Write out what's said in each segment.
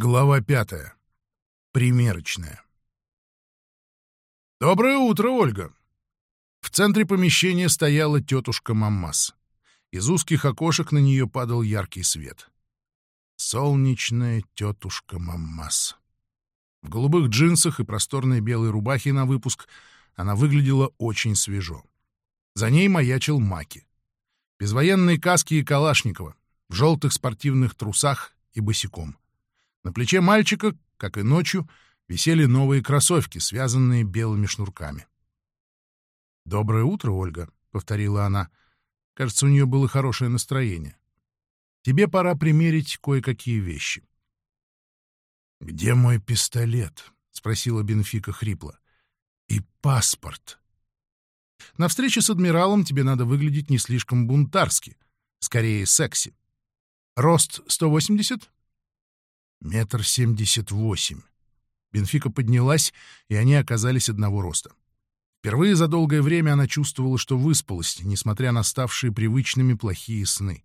Глава пятая. Примерочная. «Доброе утро, Ольга!» В центре помещения стояла тетушка Маммас. Из узких окошек на нее падал яркий свет. Солнечная тетушка Маммас. В голубых джинсах и просторной белой рубахе на выпуск она выглядела очень свежо. За ней маячил Маки. Без военной каски и Калашникова, в желтых спортивных трусах и босиком. На плече мальчика, как и ночью, висели новые кроссовки, связанные белыми шнурками. «Доброе утро, Ольга», — повторила она. Кажется, у нее было хорошее настроение. «Тебе пора примерить кое-какие вещи». «Где мой пистолет?» — спросила Бенфика хрипло. «И паспорт». «На встрече с адмиралом тебе надо выглядеть не слишком бунтарски, скорее секси. Рост 180?» Метр семьдесят восемь. Бенфика поднялась, и они оказались одного роста. Впервые за долгое время она чувствовала, что выспалась, несмотря на ставшие привычными плохие сны.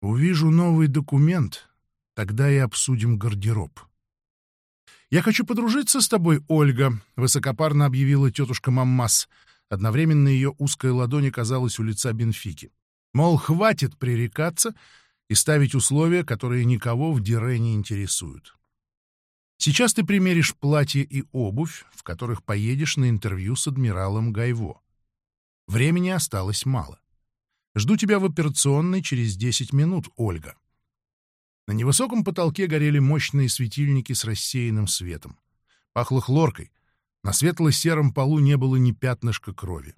«Увижу новый документ, тогда и обсудим гардероб». «Я хочу подружиться с тобой, Ольга», — высокопарно объявила тетушка Маммас. Одновременно ее узкая ладонь оказалась у лица Бенфики. Мол, хватит пререкаться, и ставить условия, которые никого в Дире не интересуют. Сейчас ты примеришь платье и обувь, в которых поедешь на интервью с адмиралом Гайво. Времени осталось мало. Жду тебя в операционной через 10 минут, Ольга. На невысоком потолке горели мощные светильники с рассеянным светом. Пахло хлоркой. На светло-сером полу не было ни пятнышка крови.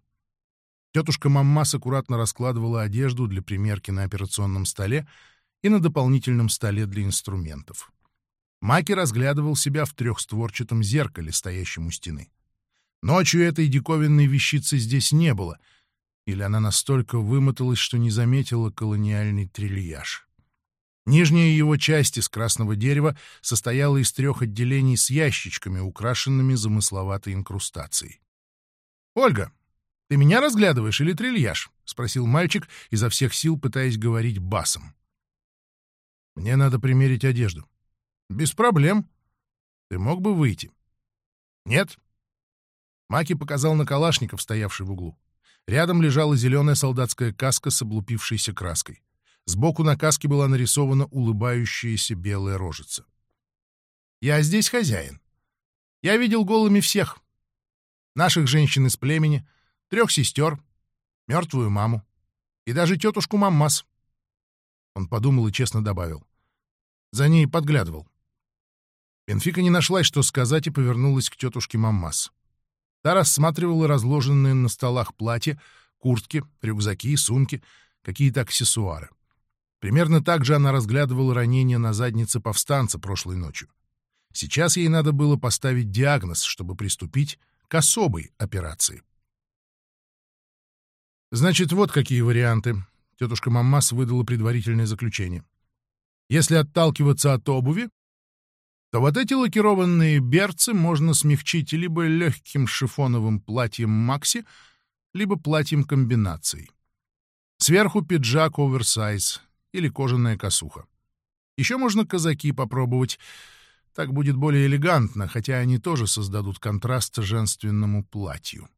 Тетушка Маммас аккуратно раскладывала одежду для примерки на операционном столе и на дополнительном столе для инструментов. Маки разглядывал себя в трехстворчатом зеркале, стоящем у стены. Ночью этой диковинной вещицы здесь не было, или она настолько вымоталась, что не заметила колониальный трильяж. Нижняя его часть из красного дерева состояла из трех отделений с ящичками, украшенными замысловатой инкрустацией. «Ольга, «Ты меня разглядываешь или трильяж?» — спросил мальчик, изо всех сил пытаясь говорить басом. «Мне надо примерить одежду». «Без проблем. Ты мог бы выйти?» «Нет». Маки показал на калашников, стоявший в углу. Рядом лежала зеленая солдатская каска с облупившейся краской. Сбоку на каске была нарисована улыбающаяся белая рожица. «Я здесь хозяин. Я видел голыми всех. Наших женщин из племени, трех сестер, мертвую маму и даже тетушку Маммас. Он подумал и честно добавил. За ней подглядывал. Бенфика не нашлась, что сказать, и повернулась к тетушке Маммас. Та рассматривала разложенные на столах платья, куртки, рюкзаки, сумки, какие-то аксессуары. Примерно так же она разглядывала ранение на заднице повстанца прошлой ночью. Сейчас ей надо было поставить диагноз, чтобы приступить к особой операции. Значит, вот какие варианты. Тетушка Маммас выдала предварительное заключение. Если отталкиваться от обуви, то вот эти лакированные берцы можно смягчить либо легким шифоновым платьем Макси, либо платьем комбинацией. Сверху пиджак оверсайз или кожаная косуха. Еще можно казаки попробовать. Так будет более элегантно, хотя они тоже создадут контраст женственному платью.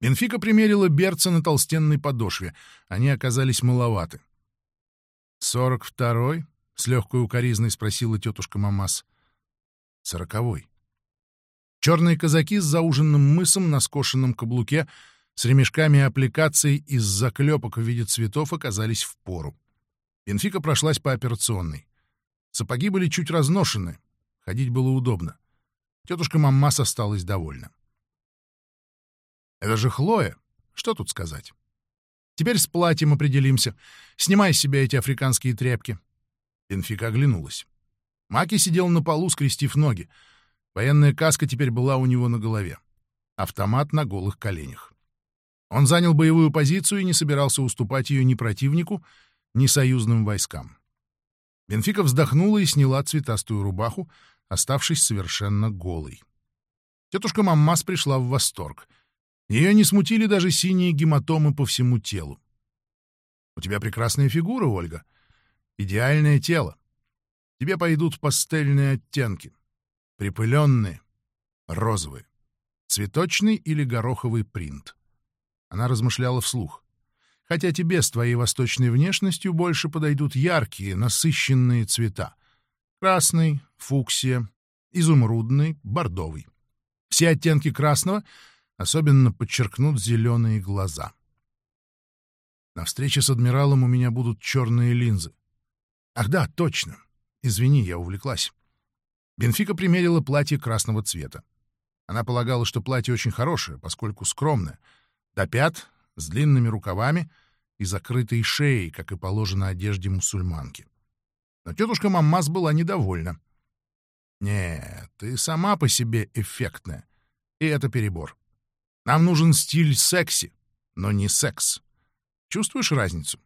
Бенфика примерила берца на толстенной подошве. Они оказались маловаты. «Сорок второй?» — с легкой укоризной спросила тетушка Мамас. «Сороковой». Черные казаки с зауженным мысом на скошенном каблуке с ремешками аппликаций из заклепок в виде цветов оказались в пору. Бенфика прошлась по операционной. Сапоги были чуть разношены, ходить было удобно. Тетушка Маммас осталась довольна. Это же Хлоя. Что тут сказать? Теперь с платьем определимся. Снимай с себя эти африканские тряпки. Бенфика оглянулась. Маки сидел на полу, скрестив ноги. Военная каска теперь была у него на голове. Автомат на голых коленях. Он занял боевую позицию и не собирался уступать ее ни противнику, ни союзным войскам. Бенфика вздохнула и сняла цветастую рубаху, оставшись совершенно голой. Тетушка Маммас пришла в восторг. Ее не смутили даже синие гематомы по всему телу. «У тебя прекрасная фигура, Ольга. Идеальное тело. Тебе пойдут пастельные оттенки, припыленные, розовые, цветочный или гороховый принт. Она размышляла вслух. Хотя тебе с твоей восточной внешностью больше подойдут яркие, насыщенные цвета. Красный, фуксия, изумрудный, бордовый. Все оттенки красного особенно подчеркнут зеленые глаза. На встрече с адмиралом у меня будут черные линзы. Ах да, точно. Извини, я увлеклась. Бенфика примерила платье красного цвета. Она полагала, что платье очень хорошее, поскольку скромное. До пят, с длинными рукавами и закрытой шеей, как и положено одежде мусульманки. Но тетушка Маммас была недовольна. «Нет, ты сама по себе эффектная. И это перебор. Нам нужен стиль секси, но не секс. Чувствуешь разницу?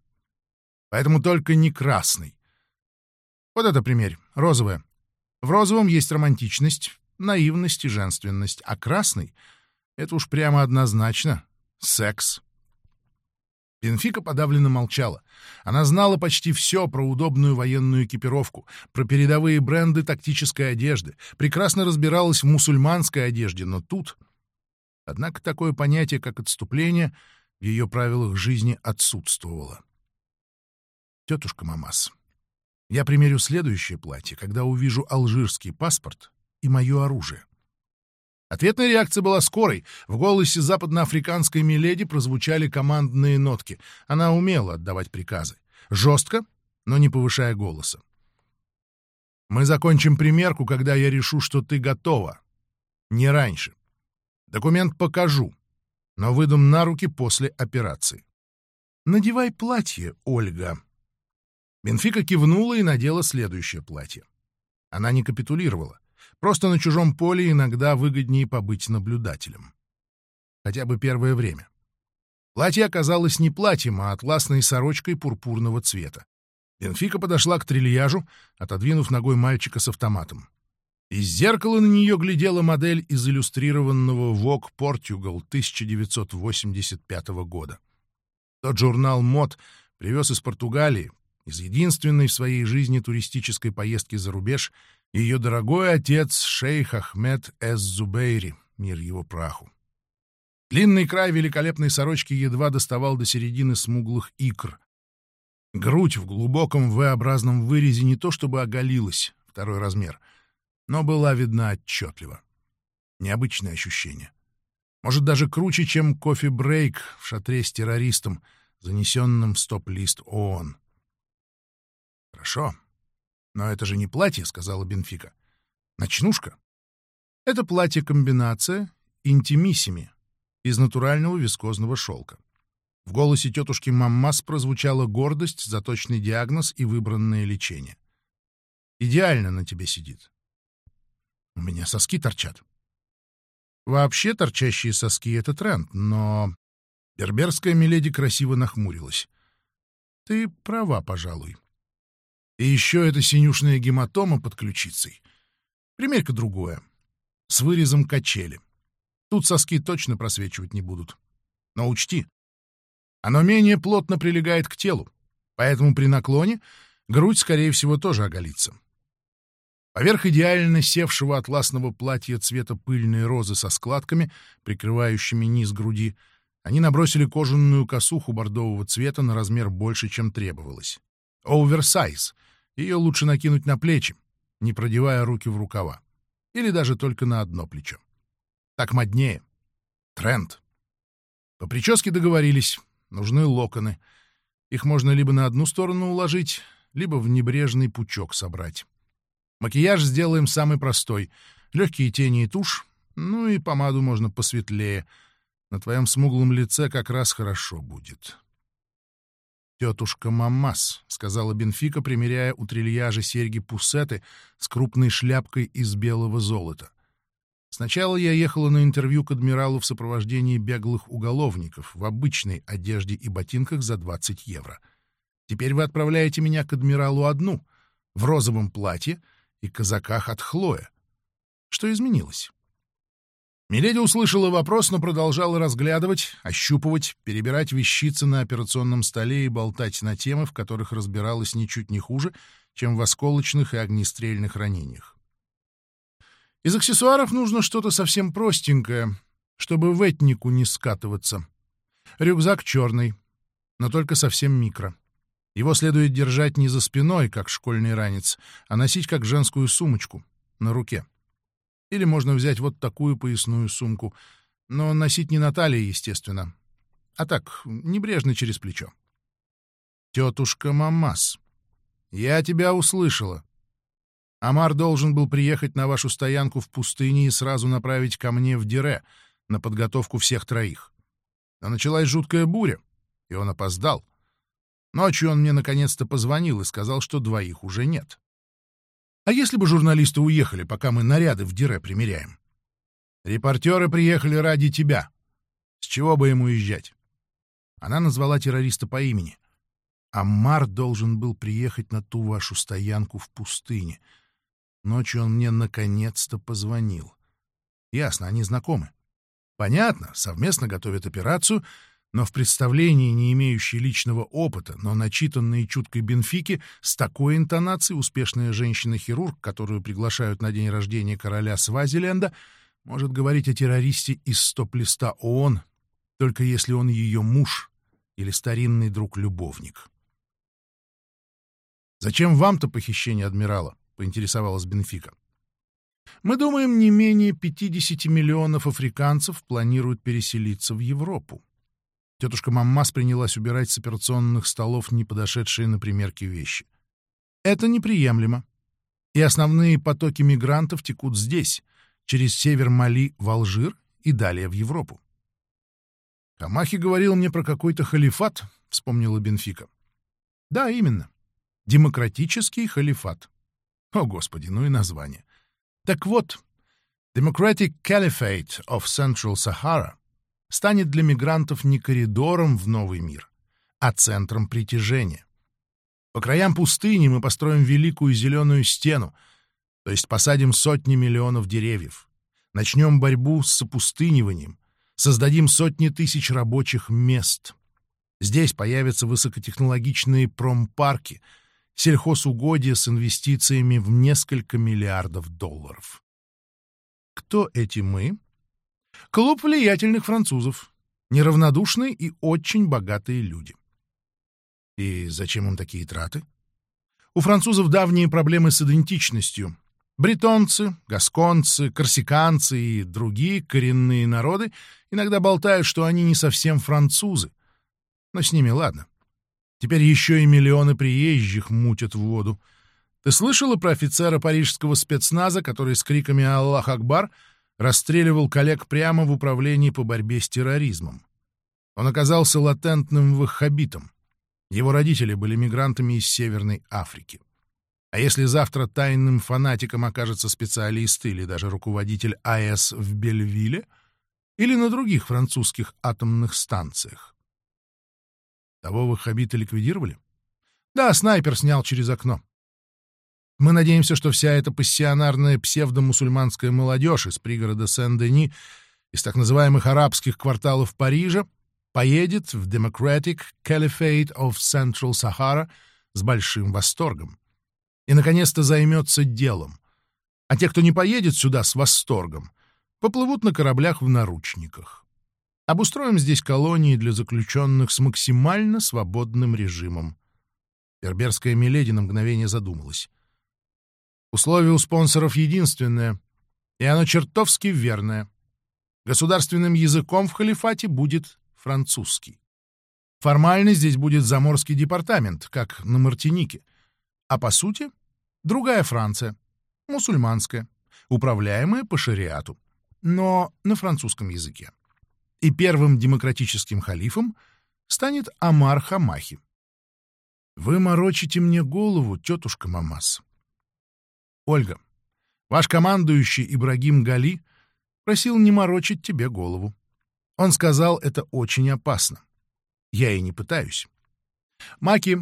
Поэтому только не красный. Вот это примерь, розовое. В розовом есть романтичность, наивность и женственность, а красный — это уж прямо однозначно секс. Бенфика подавленно молчала. Она знала почти все про удобную военную экипировку, про передовые бренды тактической одежды, прекрасно разбиралась в мусульманской одежде, но тут... Однако такое понятие, как отступление, в ее правилах жизни отсутствовало. «Тетушка Мамас, я примерю следующее платье, когда увижу алжирский паспорт и мое оружие. Ответная реакция была скорой. В голосе западноафриканской миледи прозвучали командные нотки. Она умела отдавать приказы. Жестко, но не повышая голоса. «Мы закончим примерку, когда я решу, что ты готова. Не раньше. Документ покажу, но выдам на руки после операции. Надевай платье, Ольга». Бенфика кивнула и надела следующее платье. Она не капитулировала. Просто на чужом поле иногда выгоднее побыть наблюдателем. Хотя бы первое время. Платье оказалось не платьем, а атласной сорочкой пурпурного цвета. Бенфика подошла к трильяжу, отодвинув ногой мальчика с автоматом. Из зеркала на нее глядела модель из иллюстрированного Vogue Portugal 1985 года. Тот журнал мод привез из Португалии, из единственной в своей жизни туристической поездки за рубеж, ее дорогой отец шейх Ахмед Эз-Зубейри, мир его праху. Длинный край великолепной сорочки едва доставал до середины смуглых икр. Грудь в глубоком V-образном вырезе не то чтобы оголилась, второй размер, но была видна отчетливо. Необычное ощущение. Может, даже круче, чем кофе-брейк в шатре с террористом, занесенным в стоп-лист ООН. Хорошо. Но это же не платье, сказала Бенфика. Ночнушка. Это платье-комбинация интимиссими из натурального вискозного шелка. В голосе тетушки Маммас прозвучала гордость за точный диагноз и выбранное лечение. Идеально на тебе сидит. У меня соски торчат. Вообще торчащие соски — это тренд, но... Берберская миледи красиво нахмурилась. Ты права, пожалуй. И еще эта синюшная гематома под ключицей. Примерь-ка другое. С вырезом качели. Тут соски точно просвечивать не будут. Но учти, оно менее плотно прилегает к телу, поэтому при наклоне грудь, скорее всего, тоже оголится. Поверх идеально севшего атласного платья цвета пыльной розы со складками, прикрывающими низ груди, они набросили кожаную косуху бордового цвета на размер больше, чем требовалось. Оверсайз — ее лучше накинуть на плечи, не продевая руки в рукава. Или даже только на одно плечо. Так моднее. Тренд. По прическе договорились. Нужны локоны. Их можно либо на одну сторону уложить, либо в небрежный пучок собрать. Макияж сделаем самый простой. Легкие тени и тушь. Ну и помаду можно посветлее. На твоем смуглом лице как раз хорошо будет. «Тетушка Мамас», — сказала Бенфика, примеряя у трильяжа серьги-пуссеты с крупной шляпкой из белого золота. «Сначала я ехала на интервью к адмиралу в сопровождении беглых уголовников в обычной одежде и ботинках за 20 евро. Теперь вы отправляете меня к адмиралу одну, в розовом платье и казаках от Хлоя. Что изменилось?» Миледи услышала вопрос, но продолжала разглядывать, ощупывать, перебирать вещицы на операционном столе и болтать на темы, в которых разбиралась ничуть не хуже, чем в осколочных и огнестрельных ранениях. Из аксессуаров нужно что-то совсем простенькое, чтобы в этнику не скатываться. Рюкзак черный, но только совсем микро. Его следует держать не за спиной, как школьный ранец, а носить как женскую сумочку на руке. Или можно взять вот такую поясную сумку, но носить не на талии, естественно, а так, небрежно через плечо. «Тетушка Мамас, я тебя услышала. Амар должен был приехать на вашу стоянку в пустыне и сразу направить ко мне в Дире на подготовку всех троих. Но началась жуткая буря, и он опоздал. Ночью он мне наконец-то позвонил и сказал, что двоих уже нет. А если бы журналисты уехали, пока мы наряды в Дире примеряем? Репортеры приехали ради тебя. С чего бы ему уезжать? Она назвала террориста по имени. Аммар должен был приехать на ту вашу стоянку в пустыне. Ночью он мне наконец-то позвонил. Ясно, они знакомы. Понятно, совместно готовят операцию, но в представлении, не имеющей личного опыта, но начитанной чуткой Бенфики, с такой интонацией успешная женщина-хирург, которую приглашают на день рождения короля Свазиленда, может говорить о террористе из стоп-листа ООН, только если он ее муж или старинный друг-любовник. «Зачем вам-то похищение адмирала?» — поинтересовалась Бенфика. «Мы думаем, не менее 50 миллионов африканцев планируют переселиться в Европу. Тетушка Маммас принялась убирать с операционных столов не подошедшие на примерки вещи. Это неприемлемо. И основные потоки мигрантов текут здесь, через север Мали в Алжир и далее в Европу. «Камахи говорил мне про какой-то халифат», — вспомнила Бенфика. «Да, именно. Демократический халифат. О, Господи, ну и название. Так вот, Democratic Caliphate of Central Sahara станет для мигрантов не коридором в новый мир, а центром притяжения. По краям пустыни мы построим великую зеленую стену, то есть посадим сотни миллионов деревьев, начнем борьбу с опустыниванием, создадим сотни тысяч рабочих мест. Здесь появятся высокотехнологичные промпарки, сельхозугодия с инвестициями в несколько миллиардов долларов. Кто эти мы? Клуб влиятельных французов. Неравнодушные и очень богатые люди. И зачем им такие траты? У французов давние проблемы с идентичностью. Бретонцы, гасконцы, корсиканцы и другие коренные народы иногда болтают, что они не совсем французы. Но с ними ладно. Теперь еще и миллионы приезжих мутят в воду. Ты слышала про офицера парижского спецназа, который с криками «Аллах Акбар» расстреливал коллег прямо в управлении по борьбе с терроризмом. Он оказался латентным ваххабитом. Его родители были мигрантами из Северной Африки. А если завтра тайным фанатиком окажется специалист или даже руководитель АЭС в Бельвилле или на других французских атомных станциях? Того ваххабита ликвидировали? Да, снайпер снял через окно. Мы надеемся, что вся эта пассионарная псевдомусульманская молодежь из пригорода Сен-Дени, из так называемых арабских кварталов Парижа, поедет в Democratic Caliphate of Central Sahara с большим восторгом. И, наконец-то, займется делом. А те, кто не поедет сюда с восторгом, поплывут на кораблях в наручниках. Обустроим здесь колонии для заключенных с максимально свободным режимом. Берберская Миледи на мгновение задумалась. Условие у спонсоров единственное, и оно чертовски верное. Государственным языком в халифате будет французский. Формально здесь будет заморский департамент, как на Мартинике. А по сути, другая Франция, мусульманская, управляемая по шариату, но на французском языке. И первым демократическим халифом станет Амар Хамахи. Вы морочите мне голову, тетушка Мамас. Ольга, ваш командующий Ибрагим Гали просил не морочить тебе голову. Он сказал, это очень опасно. Я и не пытаюсь. Маки,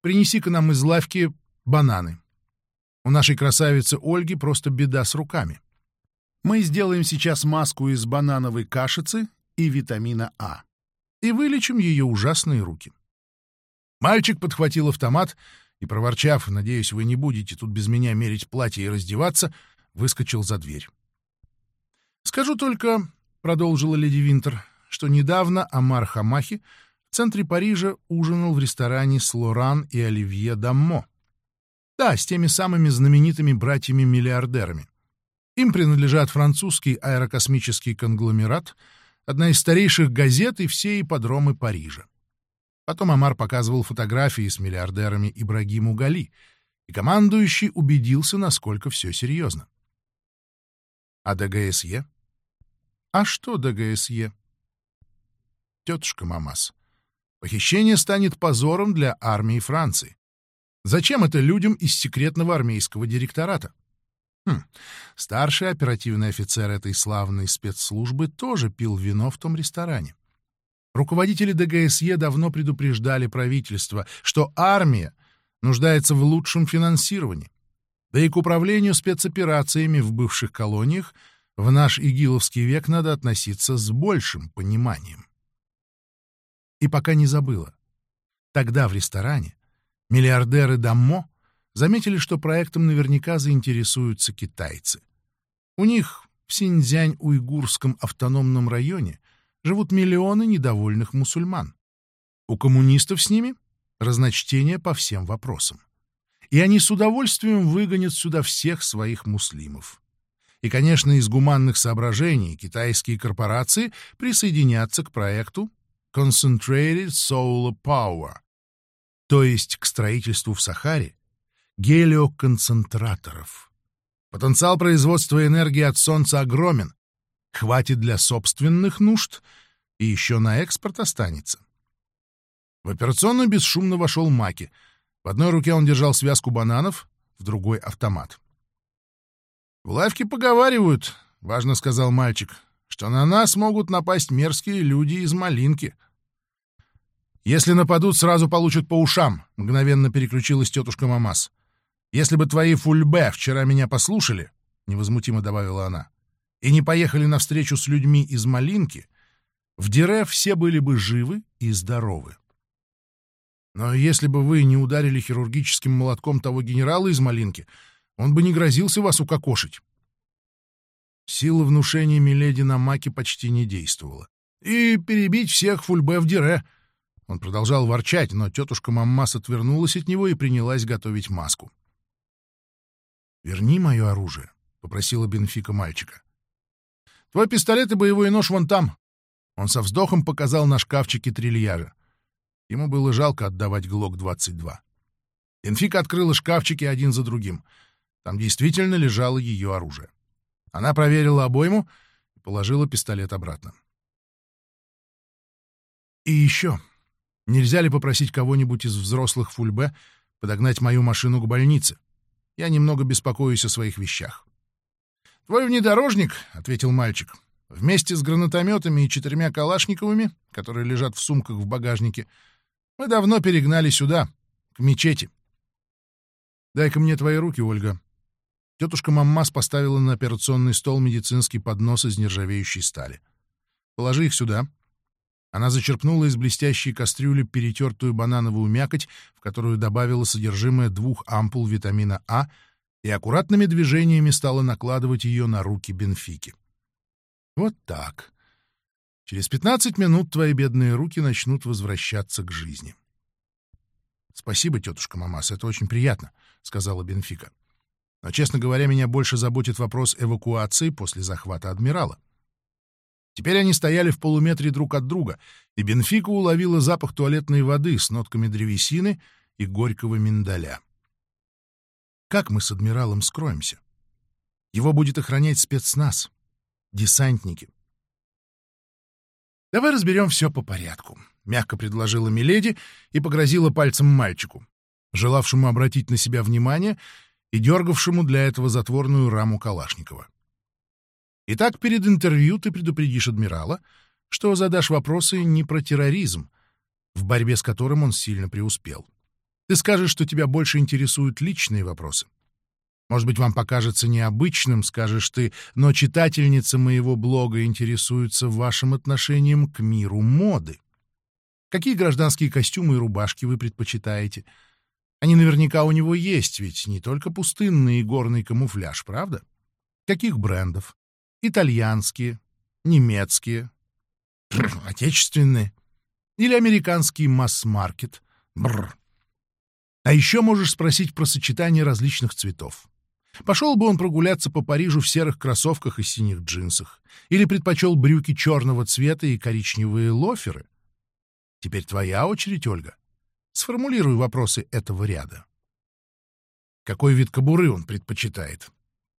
принеси-ка нам из лавки бананы. У нашей красавицы Ольги просто беда с руками. Мы сделаем сейчас маску из банановой кашицы и витамина А и вылечим ее ужасные руки. Мальчик подхватил автомат и, проворчав, «Надеюсь, вы не будете тут без меня мерить платье и раздеваться», выскочил за дверь. «Скажу только», — продолжила леди Винтер, что недавно Амар Хамахи в центре Парижа ужинал в ресторане с Лоран и Оливье Даммо. Да, с теми самыми знаменитыми братьями-миллиардерами. Им принадлежат французский аэрокосмический конгломерат, одна из старейших газет и все ипподромы Парижа. Потом Амар показывал фотографии с миллиардерами Ибрагиму Гали, и командующий убедился, насколько все серьезно. А ДГСЕ? А что ДГСЕ? Тетушка Мамас, похищение станет позором для армии Франции. Зачем это людям из секретного армейского директората? Хм, старший оперативный офицер этой славной спецслужбы тоже пил вино в том ресторане. Руководители ДГСЕ давно предупреждали правительство, что армия нуждается в лучшем финансировании. Да и к управлению спецоперациями в бывших колониях в наш игиловский век надо относиться с большим пониманием. И пока не забыла. Тогда в ресторане миллиардеры Даммо заметили, что проектом наверняка заинтересуются китайцы. У них в Синьцзянь-Уйгурском автономном районе живут миллионы недовольных мусульман. У коммунистов с ними разночтение по всем вопросам. И они с удовольствием выгонят сюда всех своих муслимов. И, конечно, из гуманных соображений китайские корпорации присоединятся к проекту Concentrated Solar Power, то есть к строительству в Сахаре гелиоконцентраторов. Потенциал производства энергии от Солнца огромен, хватит для собственных нужд и еще на экспорт останется. В операционную бесшумно вошел Маки. В одной руке он держал связку бананов, в другой — автомат. «В лавке поговаривают, — важно сказал мальчик, — что на нас могут напасть мерзкие люди из малинки». «Если нападут, сразу получат по ушам», — мгновенно переключилась тетушка Мамас. «Если бы твои фульбе вчера меня послушали», — невозмутимо добавила она, и не поехали навстречу с людьми из Малинки, в Дире все были бы живы и здоровы. Но если бы вы не ударили хирургическим молотком того генерала из Малинки, он бы не грозился вас укокошить. Сила внушения Миледи на Маке почти не действовала. И перебить всех фульбе в Дире. Он продолжал ворчать, но тетушка Маммас отвернулась от него и принялась готовить маску. «Верни мое оружие», — попросила Бенфика мальчика. Твой пистолет и боевой нож вон там. Он со вздохом показал на шкафчике трильяжа. Ему было жалко отдавать ГЛОК-22. Энфика открыла шкафчики один за другим. Там действительно лежало ее оружие. Она проверила обойму и положила пистолет обратно. И еще. Нельзя ли попросить кого-нибудь из взрослых фульбе подогнать мою машину к больнице? Я немного беспокоюсь о своих вещах. «Твой внедорожник», — ответил мальчик, — «вместе с гранатометами и четырьмя калашниковыми, которые лежат в сумках в багажнике, мы давно перегнали сюда, к мечети». «Дай-ка мне твои руки, Ольга». Тетушка Маммас поставила на операционный стол медицинский поднос из нержавеющей стали. «Положи их сюда». Она зачерпнула из блестящей кастрюли перетертую банановую мякоть, в которую добавила содержимое двух ампул витамина А — и аккуратными движениями стала накладывать ее на руки Бенфики. Вот так. Через пятнадцать минут твои бедные руки начнут возвращаться к жизни. — Спасибо, тетушка Мамас, это очень приятно, — сказала Бенфика. Но, честно говоря, меня больше заботит вопрос эвакуации после захвата адмирала. Теперь они стояли в полуметре друг от друга, и Бенфика уловила запах туалетной воды с нотками древесины и горького миндаля. Как мы с адмиралом скроемся? Его будет охранять спецназ, десантники. «Давай разберем все по порядку», — мягко предложила Миледи и погрозила пальцем мальчику, желавшему обратить на себя внимание и дергавшему для этого затворную раму Калашникова. «Итак, перед интервью ты предупредишь адмирала, что задашь вопросы не про терроризм, в борьбе с которым он сильно преуспел. Ты скажешь, что тебя больше интересуют личные вопросы. Может быть, вам покажется необычным, скажешь ты, но читательница моего блога интересуется вашим отношением к миру моды. Какие гражданские костюмы и рубашки вы предпочитаете? Они наверняка у него есть, ведь не только пустынный и горный камуфляж, правда? Каких брендов? Итальянские, немецкие, отечественные или американский масс-маркет. Бррр. А еще можешь спросить про сочетание различных цветов. Пошел бы он прогуляться по Парижу в серых кроссовках и синих джинсах, или предпочел брюки черного цвета и коричневые лоферы. Теперь твоя очередь, Ольга. Сформулируй вопросы этого ряда. Какой вид кобуры он предпочитает?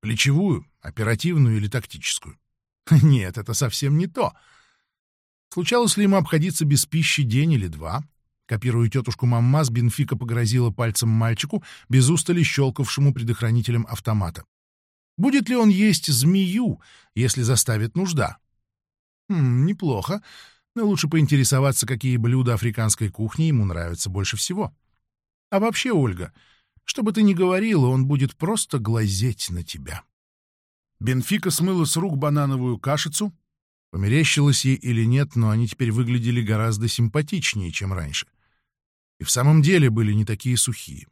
Плечевую, оперативную или тактическую? Нет, это совсем не то. Случалось ли ему обходиться без пищи день или два? Копируя тетушку Маммас, Бенфика погрозила пальцем мальчику, без устали щелкавшему предохранителем автомата. Будет ли он есть змею, если заставит нужда? Хм, неплохо, но лучше поинтересоваться, какие блюда африканской кухни ему нравятся больше всего. А вообще, Ольга, что бы ты ни говорила, он будет просто глазеть на тебя. Бенфика смыла с рук банановую кашицу. Померещилось ей или нет, но они теперь выглядели гораздо симпатичнее, чем раньше и в самом деле были не такие сухие.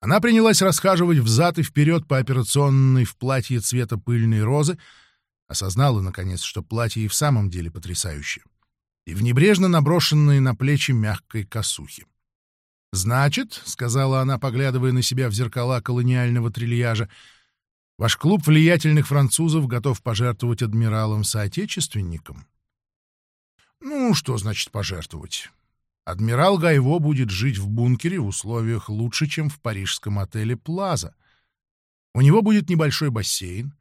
Она принялась расхаживать взад и вперед по операционной в платье цвета пыльной розы, осознала, наконец, что платье и в самом деле потрясающее, и в небрежно наброшенные на плечи мягкой косухи. «Значит», — сказала она, поглядывая на себя в зеркала колониального трильяжа, «ваш клуб влиятельных французов готов пожертвовать адмиралом-соотечественником?» «Ну, что значит пожертвовать? Адмирал Гайво будет жить в бункере в условиях лучше, чем в парижском отеле «Плаза». У него будет небольшой бассейн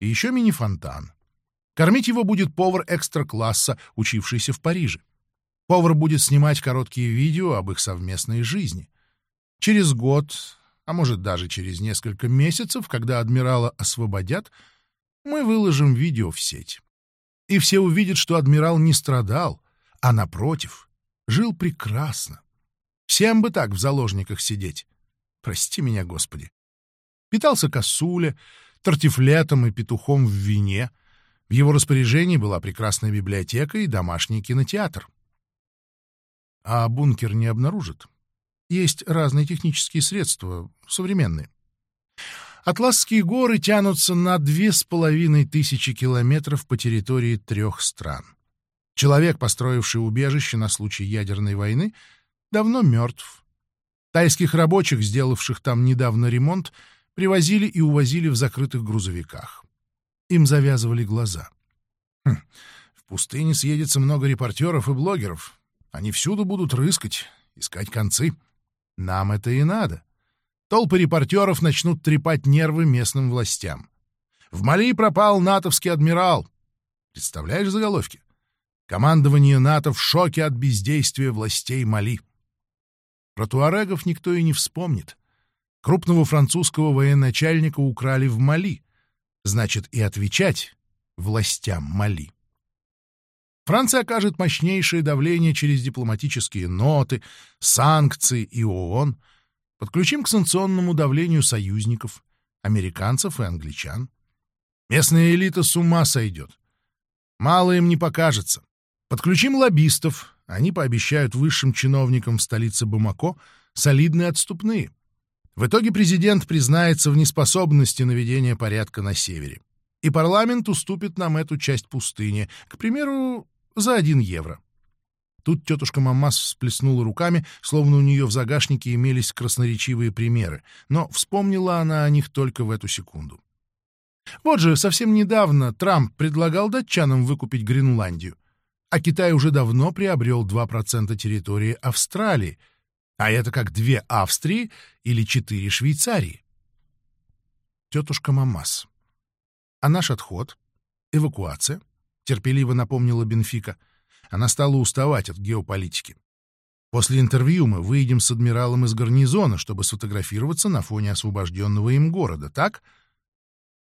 и еще мини-фонтан. Кормить его будет повар экстра-класса, учившийся в Париже. Повар будет снимать короткие видео об их совместной жизни. Через год, а может даже через несколько месяцев, когда адмирала освободят, мы выложим видео в сеть. И все увидят, что адмирал не страдал, а, напротив, Жил прекрасно. Всем бы так в заложниках сидеть. Прости меня, Господи. Питался косуля, тортифлетом и петухом в вине. В его распоряжении была прекрасная библиотека и домашний кинотеатр. А бункер не обнаружит. Есть разные технические средства, современные. Атласские горы тянутся на две с половиной тысячи километров по территории трех стран. Человек, построивший убежище на случай ядерной войны, давно мертв. Тайских рабочих, сделавших там недавно ремонт, привозили и увозили в закрытых грузовиках. Им завязывали глаза. Хм, в пустыне съедется много репортеров и блогеров. Они всюду будут рыскать, искать концы. Нам это и надо. Толпы репортеров начнут трепать нервы местным властям. В Мали пропал натовский адмирал. Представляешь заголовки? Командование НАТО в шоке от бездействия властей Мали. Про туарегов никто и не вспомнит. Крупного французского военачальника украли в Мали. Значит, и отвечать властям Мали. Франция окажет мощнейшее давление через дипломатические ноты, санкции и ООН. Подключим к санкционному давлению союзников, американцев и англичан. Местная элита с ума сойдет. Мало им не покажется. Подключим лоббистов, они пообещают высшим чиновникам в столице Бамако солидные отступные. В итоге президент признается в неспособности наведения порядка на севере. И парламент уступит нам эту часть пустыни, к примеру, за один евро. Тут тетушка Мамас всплеснула руками, словно у нее в загашнике имелись красноречивые примеры, но вспомнила она о них только в эту секунду. Вот же, совсем недавно Трамп предлагал датчанам выкупить Гренландию а Китай уже давно приобрел 2% территории Австралии, а это как две Австрии или четыре Швейцарии. Тетушка Мамас. А наш отход? Эвакуация? Терпеливо напомнила Бенфика. Она стала уставать от геополитики. После интервью мы выйдем с адмиралом из гарнизона, чтобы сфотографироваться на фоне освобожденного им города, так?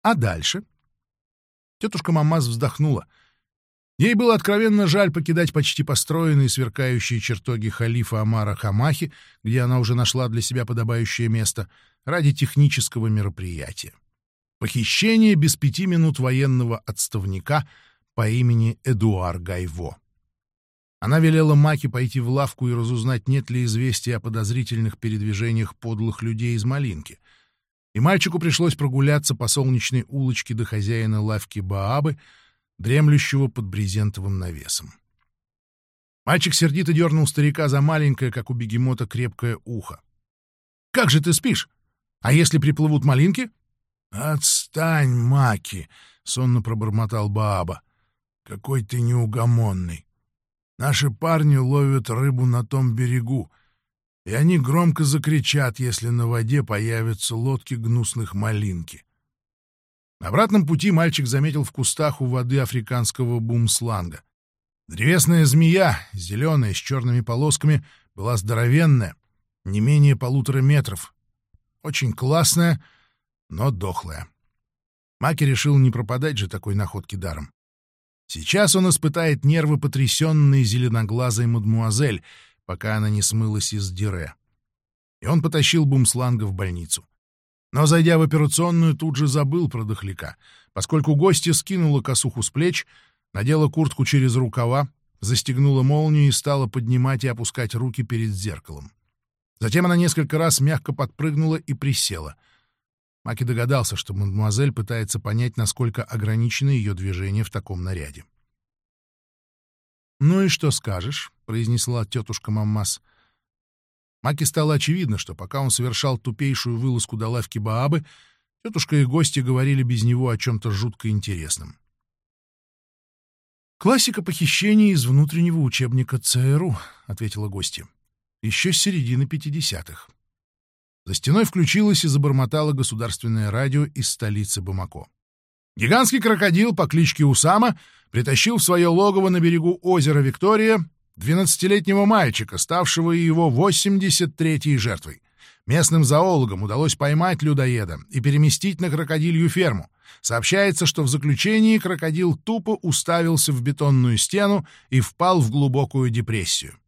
А дальше? Тетушка Мамас вздохнула — Ей было откровенно жаль покидать почти построенные сверкающие чертоги халифа Амара Хамахи, где она уже нашла для себя подобающее место, ради технического мероприятия. Похищение без пяти минут военного отставника по имени Эдуар Гайво. Она велела Маке пойти в лавку и разузнать, нет ли известия о подозрительных передвижениях подлых людей из Малинки. И мальчику пришлось прогуляться по солнечной улочке до хозяина лавки Баабы, дремлющего под брезентовым навесом. Мальчик сердито дернул старика за маленькое, как у бегемота, крепкое ухо. — Как же ты спишь? А если приплывут малинки? — Отстань, Маки! — сонно пробормотал Бааба. — Какой ты неугомонный! Наши парни ловят рыбу на том берегу, и они громко закричат, если на воде появятся лодки гнусных малинки. На обратном пути мальчик заметил в кустах у воды африканского бумсланга. Древесная змея, зеленая, с черными полосками, была здоровенная, не менее полутора метров. Очень классная, но дохлая. Маки решил не пропадать же такой находки даром. Сейчас он испытает нервы потрясенной зеленоглазой мадмуазель, пока она не смылась из дире. И он потащил бумсланга в больницу. Но, зайдя в операционную, тут же забыл про дохляка, поскольку гостья скинула косуху с плеч, надела куртку через рукава, застегнула молнию и стала поднимать и опускать руки перед зеркалом. Затем она несколько раз мягко подпрыгнула и присела — Маки догадался, что мадемуазель пытается понять, насколько ограничены ее движения в таком наряде. «Ну и что скажешь?» — произнесла тетушка Маммас. Маки стало очевидно, что пока он совершал тупейшую вылазку до лавки Баабы, тетушка и гости говорили без него о чем-то жутко интересном. «Классика похищения из внутреннего учебника ЦРУ», — ответила гостья. «Еще с середины пятидесятых. За стеной включилось и забормотало государственное радио из столицы Бамако. Гигантский крокодил по кличке Усама притащил в свое логово на берегу озера Виктория 12-летнего мальчика, ставшего его 83-й жертвой. Местным зоологам удалось поймать людоеда и переместить на крокодилью ферму. Сообщается, что в заключении крокодил тупо уставился в бетонную стену и впал в глубокую депрессию.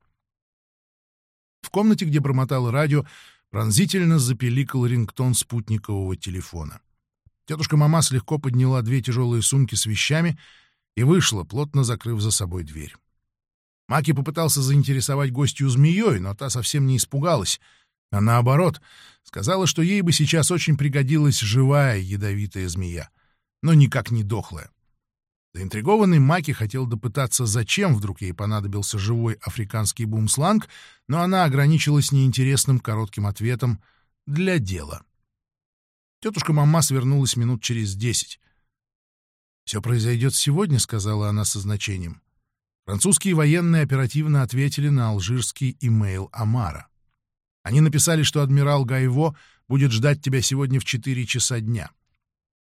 В комнате, где бормотало радио, пронзительно запеликал рингтон спутникового телефона. Тетушка Мамас легко подняла две тяжелые сумки с вещами и вышла, плотно закрыв за собой дверь. Маки попытался заинтересовать гостью змеей, но та совсем не испугалась, а наоборот, сказала, что ей бы сейчас очень пригодилась живая ядовитая змея, но никак не дохлая. Заинтригованный Маки хотел допытаться, зачем вдруг ей понадобился живой африканский бумсланг, но она ограничилась неинтересным коротким ответом «для дела». Тетушка Мамас вернулась минут через десять. «Все произойдет сегодня», — сказала она со значением. Французские военные оперативно ответили на алжирский имейл Амара. Они написали, что адмирал Гайво будет ждать тебя сегодня в четыре часа дня.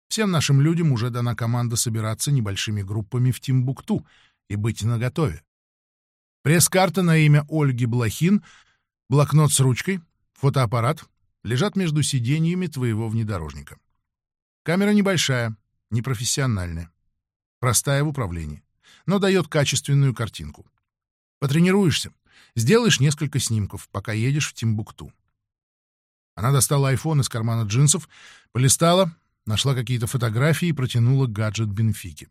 Всем нашим людям уже дана команда собираться небольшими группами в Тимбукту и быть наготове. Пресс-карта на имя Ольги Блохин, блокнот с ручкой, фотоаппарат лежат между сиденьями твоего внедорожника. Камера небольшая, непрофессиональная, простая в управлении, но дает качественную картинку. Потренируешься, сделаешь несколько снимков, пока едешь в Тимбукту. Она достала айфон из кармана джинсов, полистала, нашла какие-то фотографии и протянула гаджет Бенфики.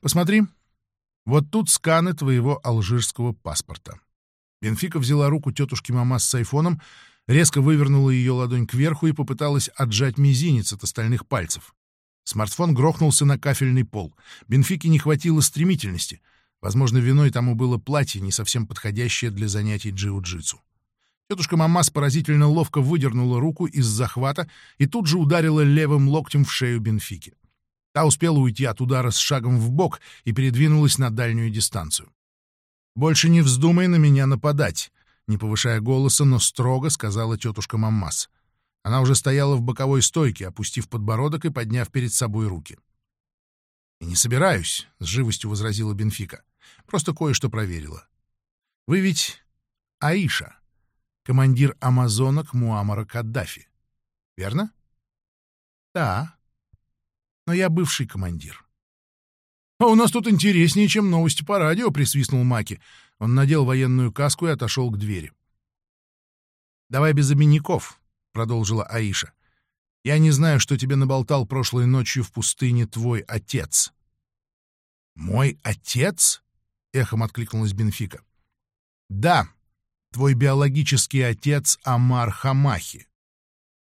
«Посмотри, вот тут сканы твоего алжирского паспорта». Бенфика взяла руку тетушки Мамас с айфоном, резко вывернула ее ладонь кверху и попыталась отжать мизинец от остальных пальцев. Смартфон грохнулся на кафельный пол. Бенфике не хватило стремительности. Возможно, виной тому было платье, не совсем подходящее для занятий джиу-джитсу. Тетушка Мамас поразительно ловко выдернула руку из захвата и тут же ударила левым локтем в шею Бенфики. Та успела уйти от удара с шагом в бок и передвинулась на дальнюю дистанцию. «Больше не вздумай на меня нападать», — не повышая голоса, но строго сказала тетушка Мамас. Она уже стояла в боковой стойке, опустив подбородок и подняв перед собой руки. «И не собираюсь», — с живостью возразила Бенфика. «Просто кое-что проверила. Вы ведь Аиша» командир амазонок Муамара Каддафи. Верно? Да. Но я бывший командир. «А у нас тут интереснее, чем новости по радио», — присвистнул Маки. Он надел военную каску и отошел к двери. «Давай без обиняков», — продолжила Аиша. «Я не знаю, что тебе наболтал прошлой ночью в пустыне твой отец». «Мой отец?» эхом откликнулась Бенфика. Да, твой биологический отец Амар Хамахи.